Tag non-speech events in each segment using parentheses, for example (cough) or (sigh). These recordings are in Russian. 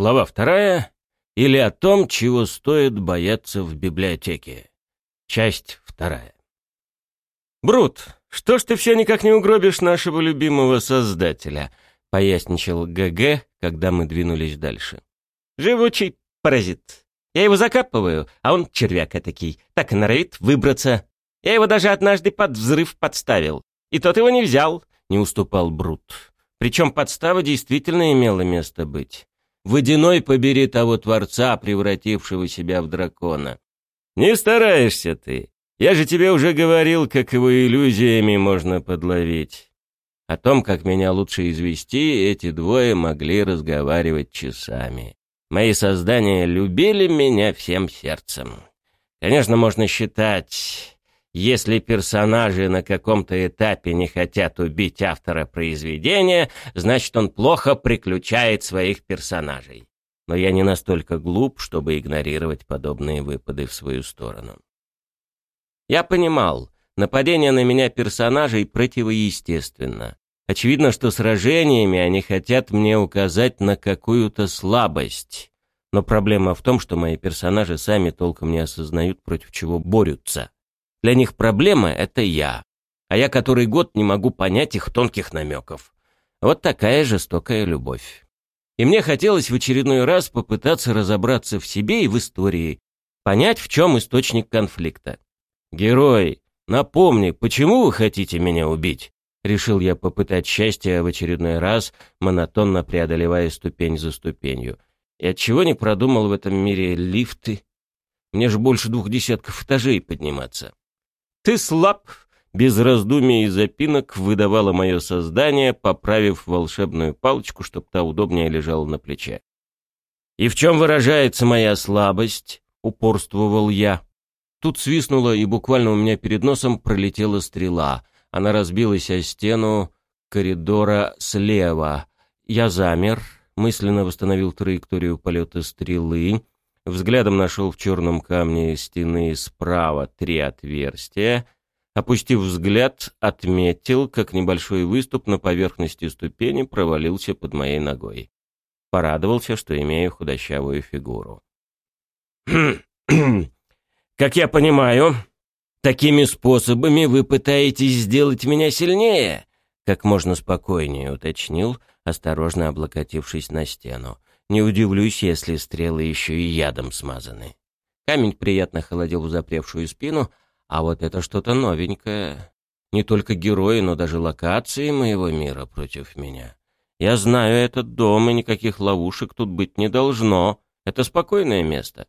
Глава вторая. Или о том, чего стоит бояться в библиотеке. Часть вторая. «Брут, что ж ты все никак не угробишь нашего любимого создателя?» — поясничал ГГ, когда мы двинулись дальше. «Живучий паразит. Я его закапываю, а он червяк этакий, так и норовит выбраться. Я его даже однажды под взрыв подставил. И тот его не взял», — не уступал Брут. Причем подстава действительно имела место быть. Водяной побери того Творца, превратившего себя в дракона. «Не стараешься ты. Я же тебе уже говорил, как его иллюзиями можно подловить». О том, как меня лучше извести, эти двое могли разговаривать часами. Мои создания любили меня всем сердцем. Конечно, можно считать, если персонажи на каком-то этапе не хотят убить автора произведения, значит, он плохо приключает своих персонажей. Но я не настолько глуп, чтобы игнорировать подобные выпады в свою сторону. Я понимал, нападение на меня персонажей противоестественно. Очевидно, что сражениями они хотят мне указать на какую-то слабость. Но проблема в том, что мои персонажи сами толком не осознают, против чего борются. Для них проблема — это я. А я который год не могу понять их тонких намеков. Вот такая жестокая любовь. И мне хотелось в очередной раз попытаться разобраться в себе и в истории, понять, в чем источник конфликта. «Герой, напомни, почему вы хотите меня убить?» Решил я попытать счастье в очередной раз, монотонно преодолевая ступень за ступенью. И отчего не продумал в этом мире лифты? Мне же больше двух десятков этажей подниматься. «Ты слаб!» — без раздумий и запинок выдавало мое создание, поправив волшебную палочку, чтоб та удобнее лежала на плече. «И в чем выражается моя слабость?» — упорствовал я. Тут свистнуло, и буквально у меня перед носом пролетела стрела. Она разбилась о стену коридора слева. Я замер, мысленно восстановил траекторию полета стрелы, Взглядом нашел в черном камне стены справа три отверстия. Опустив взгляд, отметил, как небольшой выступ на поверхности ступени провалился под моей ногой. Порадовался, что имею худощавую фигуру. (clears throat) «Как я понимаю, такими способами вы пытаетесь сделать меня сильнее?» Как можно спокойнее уточнил, осторожно облокотившись на стену. Не удивлюсь, если стрелы еще и ядом смазаны. Камень приятно холодил запревшую спину, а вот это что-то новенькое. Не только герои, но даже локации моего мира против меня. Я знаю этот дом, и никаких ловушек тут быть не должно. Это спокойное место.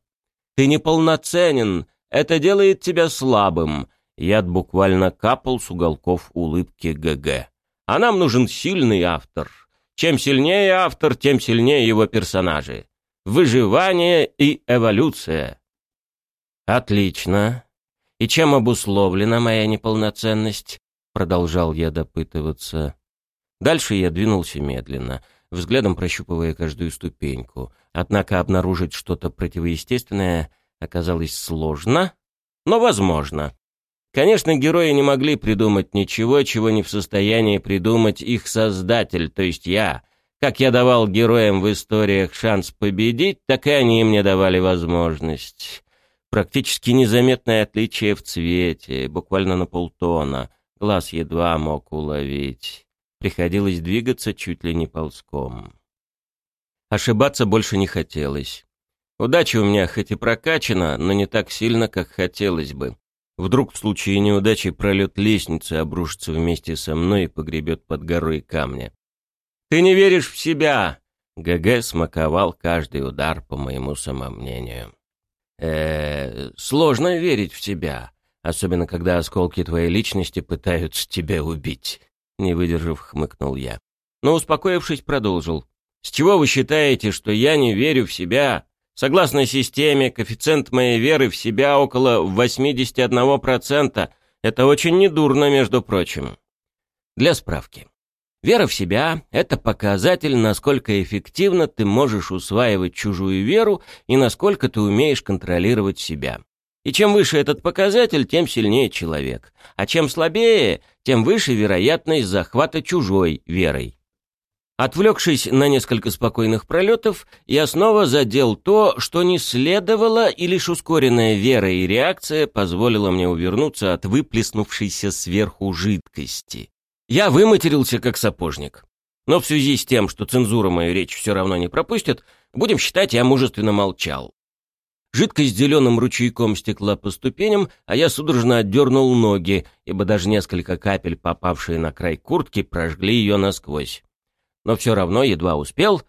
Ты неполноценен, это делает тебя слабым. Яд буквально капал с уголков улыбки ГГ. А нам нужен сильный автор. Чем сильнее автор, тем сильнее его персонажи. Выживание и эволюция. Отлично. И чем обусловлена моя неполноценность? Продолжал я допытываться. Дальше я двинулся медленно, взглядом прощупывая каждую ступеньку. Однако обнаружить что-то противоестественное оказалось сложно, но возможно. Конечно, герои не могли придумать ничего, чего не в состоянии придумать их создатель, то есть я. Как я давал героям в историях шанс победить, так и они мне давали возможность. Практически незаметное отличие в цвете, буквально на полтона. Глаз едва мог уловить. Приходилось двигаться чуть ли не ползком. Ошибаться больше не хотелось. Удача у меня хоть и прокачана, но не так сильно, как хотелось бы. Вдруг в случае неудачи пролет лестницы обрушится вместе со мной и погребет под горой камня. «Ты не веришь в себя!» ГГ смаковал каждый удар по моему самомнению. э сложно верить в себя, особенно когда осколки твоей личности пытаются тебя убить», — не выдержав, хмыкнул я. Но, успокоившись, продолжил. «С чего вы считаете, что я не верю в себя? Согласно системе, коэффициент моей веры в себя около 81%. Это очень недурно, между прочим. Для справки. Вера в себя – это показатель, насколько эффективно ты можешь усваивать чужую веру и насколько ты умеешь контролировать себя. И чем выше этот показатель, тем сильнее человек. А чем слабее, тем выше вероятность захвата чужой верой. Отвлекшись на несколько спокойных пролетов, я снова задел то, что не следовало, и лишь ускоренная вера и реакция позволила мне увернуться от выплеснувшейся сверху жидкости. Я выматерился как сапожник. Но в связи с тем, что цензура мою речь все равно не пропустит, будем считать, я мужественно молчал. Жидкость зеленым ручейком стекла по ступеням, а я судорожно отдернул ноги, ибо даже несколько капель, попавшие на край куртки, прожгли ее насквозь но все равно едва успел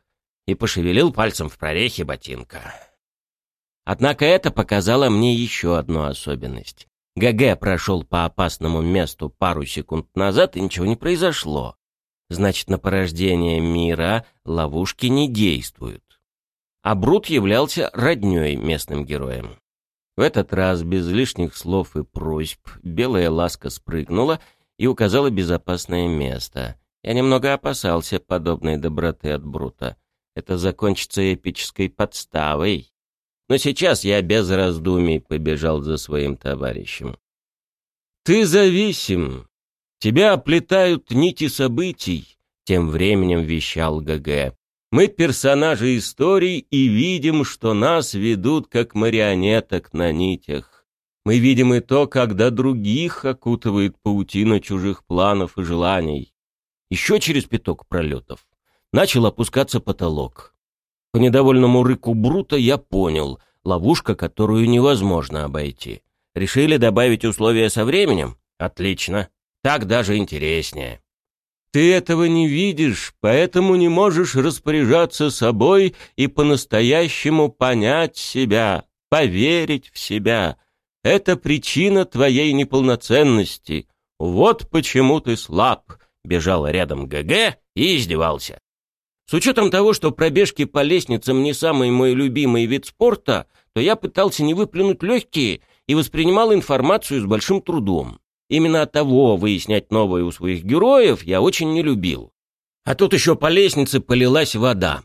и пошевелил пальцем в прорехе ботинка. Однако это показало мне еще одну особенность. ГГ прошел по опасному месту пару секунд назад, и ничего не произошло. Значит, на порождение мира ловушки не действуют. А Брут являлся роднёй местным героем. В этот раз, без лишних слов и просьб, белая ласка спрыгнула и указала безопасное место. Я немного опасался подобной доброты от Брута. Это закончится эпической подставой. Но сейчас я без раздумий побежал за своим товарищем. «Ты зависим. Тебя оплетают нити событий», — тем временем вещал ГГ. «Мы персонажи историй и видим, что нас ведут как марионеток на нитях. Мы видим и то, когда других окутывает паутина чужих планов и желаний. Еще через пяток пролетов начал опускаться потолок. По недовольному рыку Брута я понял — ловушка, которую невозможно обойти. Решили добавить условия со временем? Отлично. Так даже интереснее. Ты этого не видишь, поэтому не можешь распоряжаться собой и по-настоящему понять себя, поверить в себя. Это причина твоей неполноценности. Вот почему ты слаб, бежал рядом ГГ и издевался. С учетом того, что пробежки по лестницам не самый мой любимый вид спорта, то я пытался не выплюнуть легкие и воспринимал информацию с большим трудом. Именно от того выяснять новое у своих героев я очень не любил. А тут еще по лестнице полилась вода.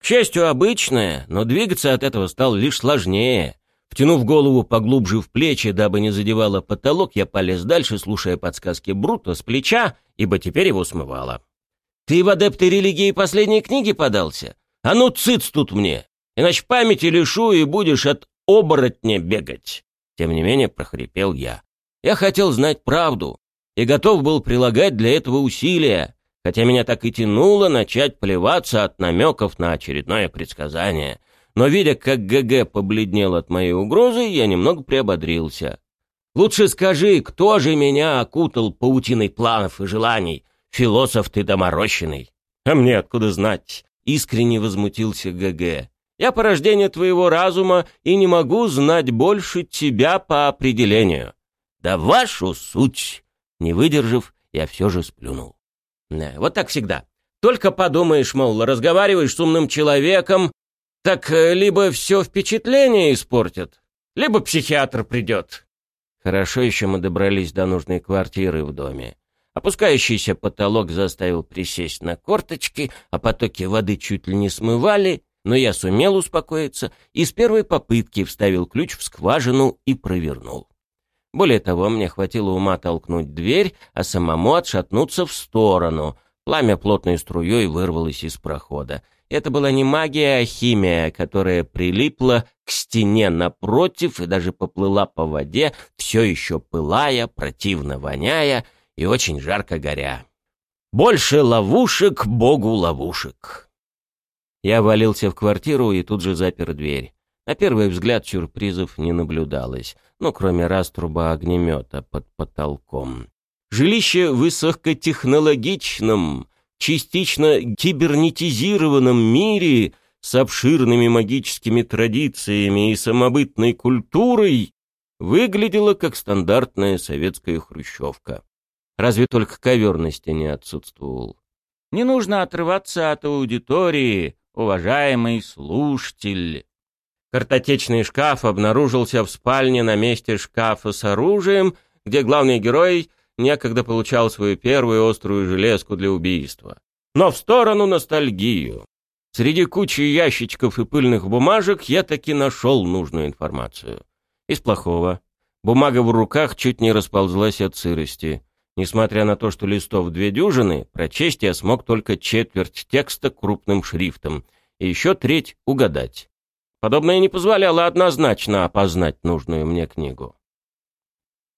К счастью, обычная, но двигаться от этого стало лишь сложнее. Втянув голову поглубже в плечи, дабы не задевало потолок, я полез дальше, слушая подсказки Брута с плеча, ибо теперь его смывало. «Ты в адепты религии последней книги подался? А ну, цыц тут мне! Иначе памяти лишу и будешь от оборотня бегать!» Тем не менее, прохрипел я. Я хотел знать правду и готов был прилагать для этого усилия, хотя меня так и тянуло начать плеваться от намеков на очередное предсказание — но, видя, как ГГ побледнел от моей угрозы, я немного приободрился. «Лучше скажи, кто же меня окутал паутиной планов и желаний? Философ ты доморощенный!» «А мне откуда знать?» — искренне возмутился ГГ. «Я порождение твоего разума и не могу знать больше тебя по определению». «Да вашу суть!» Не выдержав, я все же сплюнул. Да, вот так всегда. Только подумаешь, мол, разговариваешь с умным человеком, так э, либо все впечатление испортят, либо психиатр придет. Хорошо еще мы добрались до нужной квартиры в доме. Опускающийся потолок заставил присесть на корточки, а потоки воды чуть ли не смывали, но я сумел успокоиться и с первой попытки вставил ключ в скважину и провернул. Более того, мне хватило ума толкнуть дверь, а самому отшатнуться в сторону. Пламя плотной струей вырвалось из прохода. Это была не магия, а химия, которая прилипла к стене напротив и даже поплыла по воде, все еще пылая, противно воняя и очень жарко горя. Больше ловушек, богу ловушек. Я валился в квартиру и тут же запер дверь. На первый взгляд сюрпризов не наблюдалось, ну, кроме раструба огнемета под потолком. Жилище высокотехнологичном, частично кибернетизированном мире с обширными магическими традициями и самобытной культурой выглядела как стандартная советская хрущевка. Разве только ковер на стене отсутствовал. Не нужно отрываться от аудитории, уважаемый слушатель. Картотечный шкаф обнаружился в спальне на месте шкафа с оружием, где главный герой некогда получал свою первую острую железку для убийства. Но в сторону ностальгию. Среди кучи ящичков и пыльных бумажек я таки нашел нужную информацию. Из плохого. Бумага в руках чуть не расползлась от сырости. Несмотря на то, что листов две дюжины, прочесть я смог только четверть текста крупным шрифтом, и еще треть угадать. Подобное не позволяло однозначно опознать нужную мне книгу.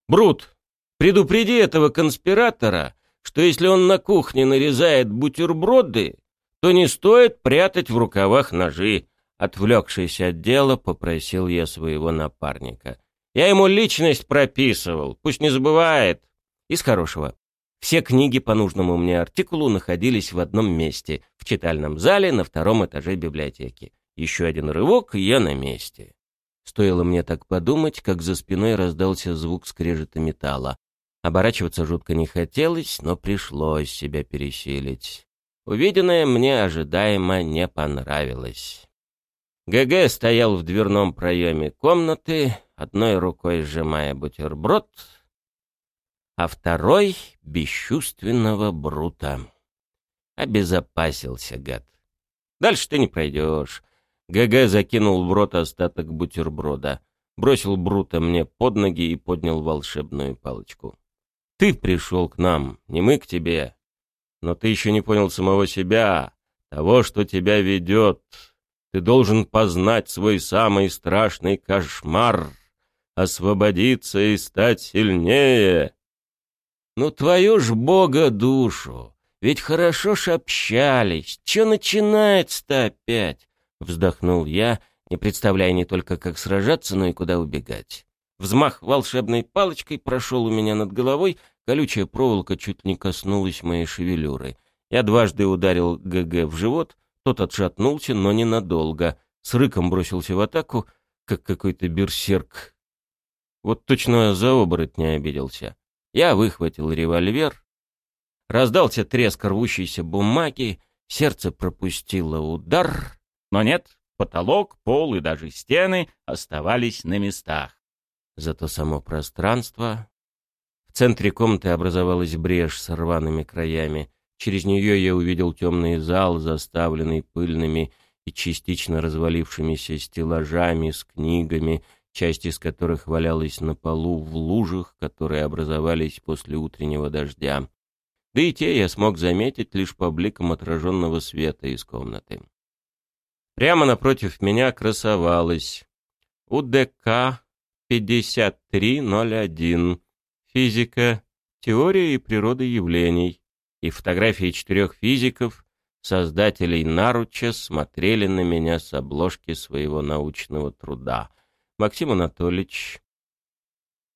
«Брут, предупреди этого конспиратора, что если он на кухне нарезает бутерброды, то не стоит прятать в рукавах ножи», отвлекшись от дела, попросил я своего напарника. «Я ему личность прописывал, пусть не забывает». Из хорошего. Все книги по нужному мне артикулу находились в одном месте, в читальном зале на втором этаже библиотеки. Еще один рывок, и я на месте. Стоило мне так подумать, как за спиной раздался звук скрежета металла. Оборачиваться жутко не хотелось, но пришлось себя пересилить. Увиденное мне ожидаемо не понравилось. ГГ стоял в дверном проеме комнаты, одной рукой сжимая бутерброд, а второй — бесчувственного Брута. Обезопасился, гад. Дальше ты не пройдешь. ГГ закинул в рот остаток бутерброда, бросил Брута мне под ноги и поднял волшебную палочку. Ты пришел к нам, не мы к тебе. Но ты еще не понял самого себя, того, что тебя ведет. Ты должен познать свой самый страшный кошмар, освободиться и стать сильнее. Ну твою ж бога душу! Ведь хорошо ж общались. Че начинается-то опять? Вздохнул я, не представляя не только, как сражаться, но и куда убегать. Взмах волшебной палочкой прошел у меня над головой, колючая проволока чуть не коснулась моей шевелюры. Я дважды ударил ГГ в живот, тот отшатнулся, но ненадолго. С рыком бросился в атаку, как какой-то берсерк. Вот точно за оборотня обиделся. Я выхватил револьвер. Раздался треск рвущейся бумаги, сердце пропустило удар. Но нет, потолок, пол и даже стены оставались на местах. Зато само пространство... В центре комнаты образовалась брешь с рваными краями. Через нее я увидел темный зал, заставленный пыльными и частично развалившимися стеллажами с книгами, часть из которых валялась на полу в лужах, которые образовались после утреннего дождя. Да и те я смог заметить лишь по бликам отраженного света из комнаты. Прямо напротив меня красовалась УДК 5301, физика, теория и природа явлений, и фотографии четырех физиков, создателей наруча, смотрели на меня с обложки своего научного труда — Максим Анатольевич,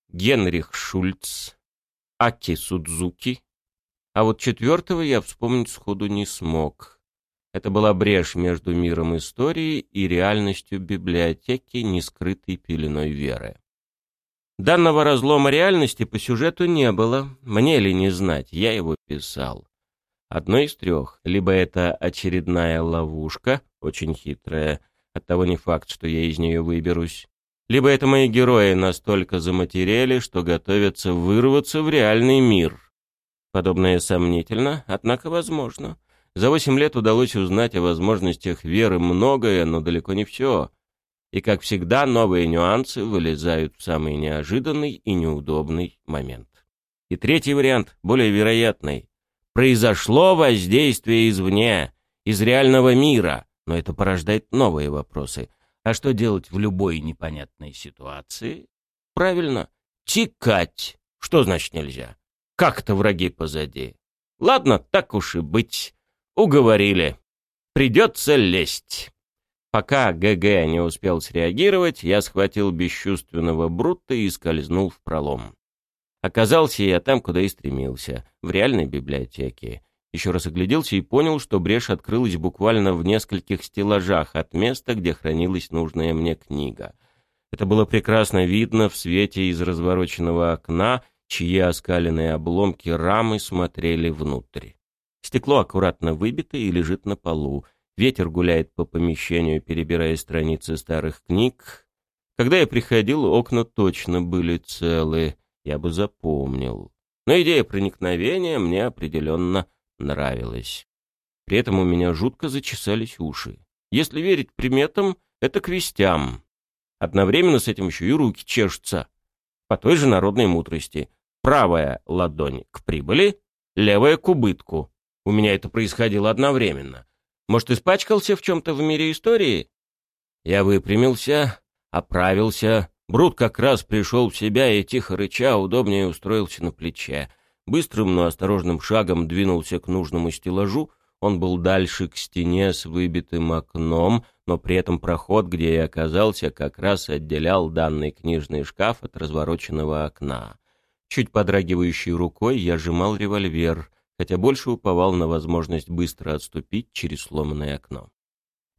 Генрих Шульц, Аки Судзуки. А вот четвертого я вспомнить сходу не смог. Это была брешь между миром истории и реальностью библиотеки, не скрытой пеленой веры. Данного разлома реальности по сюжету не было, мне ли не знать, я его писал. Одно из трех. Либо это очередная ловушка, очень хитрая, оттого не факт, что я из нее выберусь либо это мои герои настолько заматерели, что готовятся вырваться в реальный мир. Подобное сомнительно, однако возможно. За восемь лет удалось узнать о возможностях веры многое, но далеко не все. И, как всегда, новые нюансы вылезают в самый неожиданный и неудобный момент. И третий вариант, более вероятный. Произошло воздействие извне, из реального мира, но это порождает новые вопросы – а что делать в любой непонятной ситуации? Правильно, текать. Что значит нельзя? Как-то враги позади. Ладно, так уж и быть. Уговорили. Придется лезть. Пока ГГ не успел среагировать, я схватил бесчувственного Брутта и скользнул в пролом. Оказался я там, куда и стремился, в реальной библиотеке. Еще раз огляделся и понял, что брешь открылась буквально в нескольких стеллажах от места, где хранилась нужная мне книга. Это было прекрасно видно в свете из развороченного окна, чьи оскаленные обломки рамы смотрели внутрь. Стекло аккуратно выбито и лежит на полу. Ветер гуляет по помещению, перебирая страницы старых книг. Когда я приходил, окна точно были целы, я бы запомнил. Но идея проникновения мне определенно нравилось. При этом у меня жутко зачесались уши. Если верить приметам, это к вестям. Одновременно с этим еще и руки чешутся. По той же народной мудрости. Правая ладонь к прибыли, левая к убытку. У меня это происходило одновременно. Может, испачкался в чем-то в мире истории? Я выпрямился, оправился. Брут как раз пришел в себя и, тихо рыча, удобнее устроился на плече. Быстрым, но осторожным шагом двинулся к нужному стеллажу. Он был дальше к стене с выбитым окном, но при этом проход, где я оказался, как раз отделял данный книжный шкаф от развороченного окна. Чуть подрагивающей рукой я сжимал револьвер, хотя больше уповал на возможность быстро отступить через сломанное окно.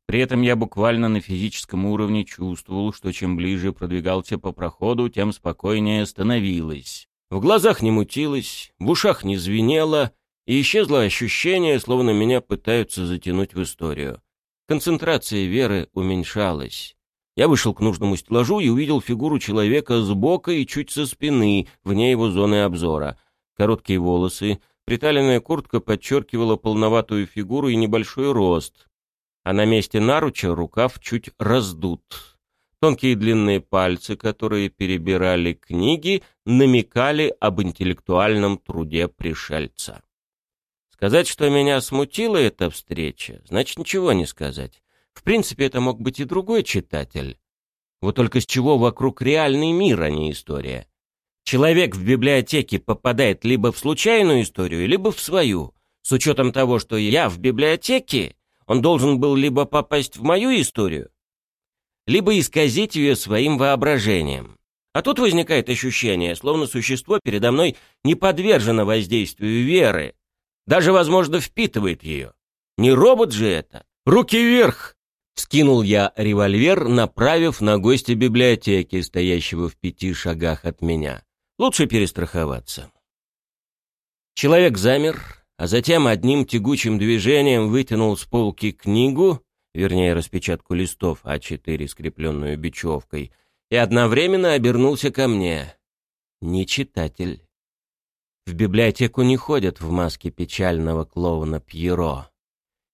При этом я буквально на физическом уровне чувствовал, что чем ближе продвигался по проходу, тем спокойнее становилось. В глазах не мутилось, в ушах не звенело, и исчезло ощущение, словно меня пытаются затянуть в историю. Концентрация веры уменьшалась. Я вышел к нужному стеллажу и увидел фигуру человека сбока и чуть со спины, вне его зоны обзора. Короткие волосы, приталенная куртка подчеркивала полноватую фигуру и небольшой рост, а на месте наруча рукав чуть раздут. Тонкие длинные пальцы, которые перебирали книги, намекали об интеллектуальном труде пришельца. Сказать, что меня смутила эта встреча, значит ничего не сказать. В принципе, это мог быть и другой читатель. Вот только с чего вокруг реальный мир, а не история. Человек в библиотеке попадает либо в случайную историю, либо в свою. С учетом того, что я в библиотеке, он должен был либо попасть в мою историю, либо исказить ее своим воображением. А тут возникает ощущение, словно существо передо мной не подвержено воздействию веры, даже, возможно, впитывает ее. Не робот же это. Руки вверх! Скинул я револьвер, направив на гостя библиотеки, стоящего в пяти шагах от меня. Лучше перестраховаться. Человек замер, а затем одним тягучим движением вытянул с полки книгу, вернее, распечатку листов А4, скрепленную бечевкой, и одновременно обернулся ко мне. Не читатель. В библиотеку не ходят в маске печального клоуна Пьеро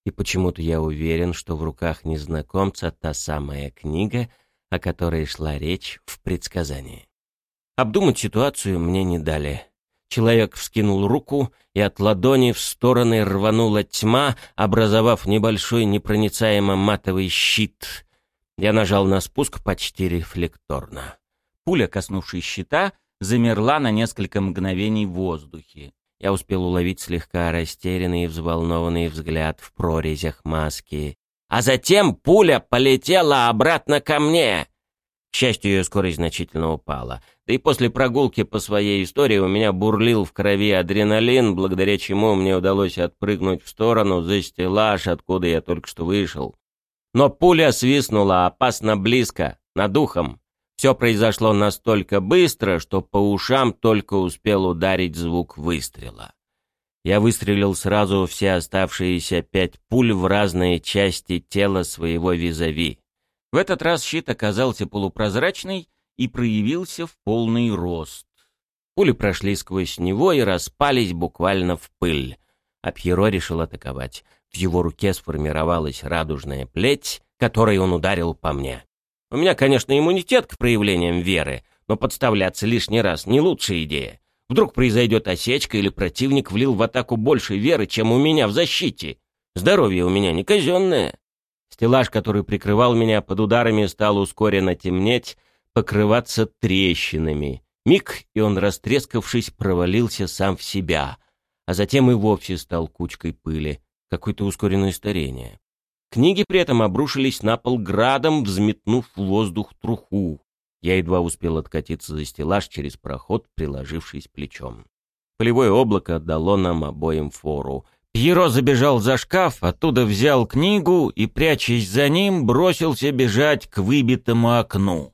и почему-то я уверен, что в руках незнакомца та самая книга, о которой шла речь в предсказании. Обдумать ситуацию мне не дали. Человек вскинул руку, и от ладони в стороны рванула тьма, образовав небольшой непроницаемо матовый щит. Я нажал на спуск почти рефлекторно. Пуля, коснувшись щита, замерла на несколько мгновений в воздухе. Я успел уловить слегка растерянный и взволнованный взгляд в прорезях маски. А затем пуля полетела обратно ко мне. К счастью, ее скорость значительно упала. Да и после прогулки по своей истории у меня бурлил в крови адреналин, благодаря чему мне удалось отпрыгнуть в сторону за стеллаж, откуда я только что вышел. Но пуля свистнула опасно близко, над ухом. Все произошло настолько быстро, что по ушам только успел ударить звук выстрела. Я выстрелил сразу все оставшиеся пять пуль в разные части тела своего визави. В этот раз щит оказался полупрозрачный и проявился в полный рост. Пули прошли сквозь него и распались буквально в пыль. А Пьеро решил атаковать. В его руке сформировалась радужная плеть, которой он ударил по мне. У меня, конечно, иммунитет к проявлениям веры, но подставляться лишний раз не лучшая идея. Вдруг произойдет осечка или противник влил в атаку больше веры, чем у меня в защите. Здоровье у меня не казенное. Стеллаж, который прикрывал меня под ударами, стал ускоренно темнеть, покрываться трещинами. Миг, и он, растрескавшись, провалился сам в себя, а затем и вовсе стал кучкой пыли, какое-то ускоренное старение. Книги при этом обрушились на пол градом, взметнув в воздух труху. Я едва успел откатиться за стеллаж через проход, приложившись плечом. Полевое облако дало нам обоим фору. Пьеро забежал за шкаф, оттуда взял книгу и, прячась за ним, бросился бежать к выбитому окну.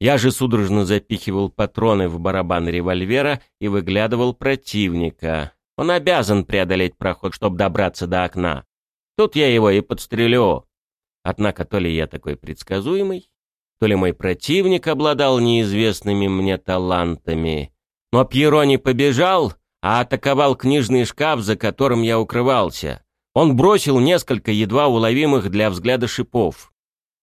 Я же судорожно запихивал патроны в барабан револьвера и выглядывал противника. Он обязан преодолеть проход, чтобы добраться до окна. Тут я его и подстрелю. Однако то ли я такой предсказуемый, то ли мой противник обладал неизвестными мне талантами. Но Пьеро не побежал, а атаковал книжный шкаф, за которым я укрывался. Он бросил несколько едва уловимых для взгляда шипов.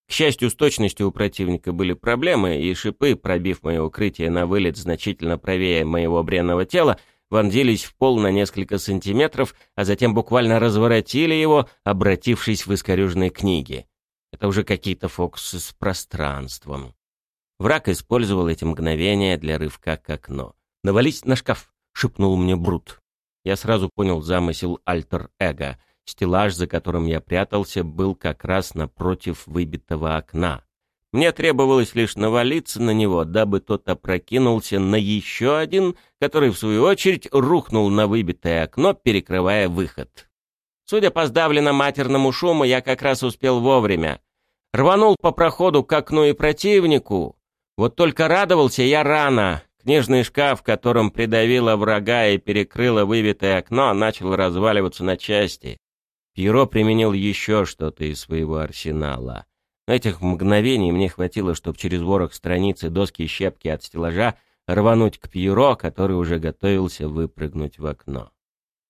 К счастью, с точностью у противника были проблемы, и шипы, пробив мое укрытие на вылет значительно правее моего бренного тела, вонзились в пол на несколько сантиметров, а затем буквально разворотили его, обратившись в искорюженные книги. Это уже какие-то фокусы с пространством. Враг использовал эти мгновения для рывка к окну. «Навались на шкаф!» — шепнул мне Брут. Я сразу понял замысел альтер-эго. Стеллаж, за которым я прятался, был как раз напротив выбитого окна. Мне требовалось лишь навалиться на него, дабы тот опрокинулся на еще один, который, в свою очередь, рухнул на выбитое окно, перекрывая выход. Судя по сдавленному матерному шуму, я как раз успел вовремя. Рванул по проходу к окну и противнику. Вот только радовался я рано. Книжный шкаф, которым придавило врага и перекрыло выбитое окно, начал разваливаться на части. Пьеро применил еще что-то из своего арсенала. Но этих мгновений мне хватило, чтобы через ворох страницы доски и щепки от стеллажа рвануть к Пьеро, который уже готовился выпрыгнуть в окно.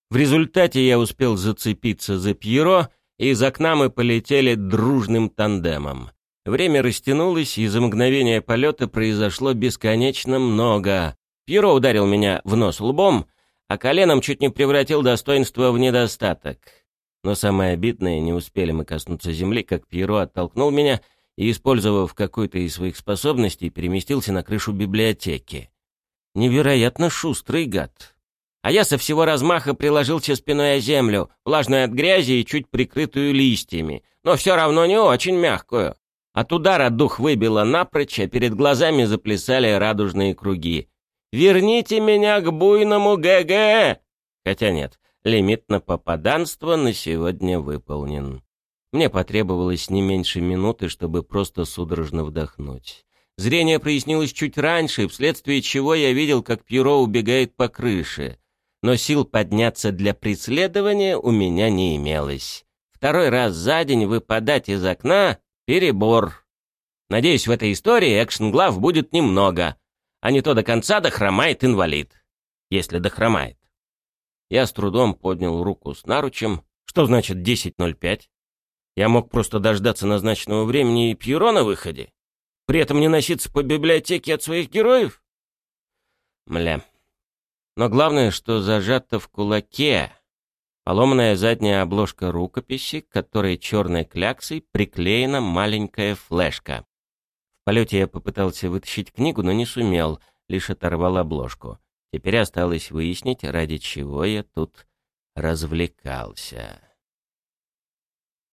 В результате я успел зацепиться за Пьеро, и из окна мы полетели дружным тандемом. Время растянулось, и за мгновение полета произошло бесконечно много. Пьеро ударил меня в нос лбом, а коленом чуть не превратил достоинство в недостаток. Но самое обидное, не успели мы коснуться земли, как Пьеро оттолкнул меня и, использовав какую-то из своих способностей, переместился на крышу библиотеки. Невероятно шустрый гад. А я со всего размаха приложился спиной о землю, влажную от грязи и чуть прикрытую листьями, но все равно не очень мягкую. От удара дух выбило напрочь, а перед глазами заплясали радужные круги. «Верните меня к буйному ГГ!» Хотя нет, Лимит на попаданство на сегодня выполнен. Мне потребовалось не меньше минуты, чтобы просто судорожно вдохнуть. Зрение прояснилось чуть раньше, вследствие чего я видел, как Пьеро убегает по крыше. Но сил подняться для преследования у меня не имелось. Второй раз за день выпадать из окна — перебор. Надеюсь, в этой истории экшн-глав будет немного, а не то до конца дохромает инвалид. Если дохромает. Я с трудом поднял руку с наручем. Что значит 10.05? Я мог просто дождаться назначенного времени и Пьеро на выходе. При этом не носиться по библиотеке от своих героев? Мля. Но главное, что зажато в кулаке. Поломанная задняя обложка рукописи, к которой черной кляксой приклеена маленькая флешка. В полете я попытался вытащить книгу, но не сумел, лишь оторвал обложку. Теперь осталось выяснить, ради чего я тут развлекался.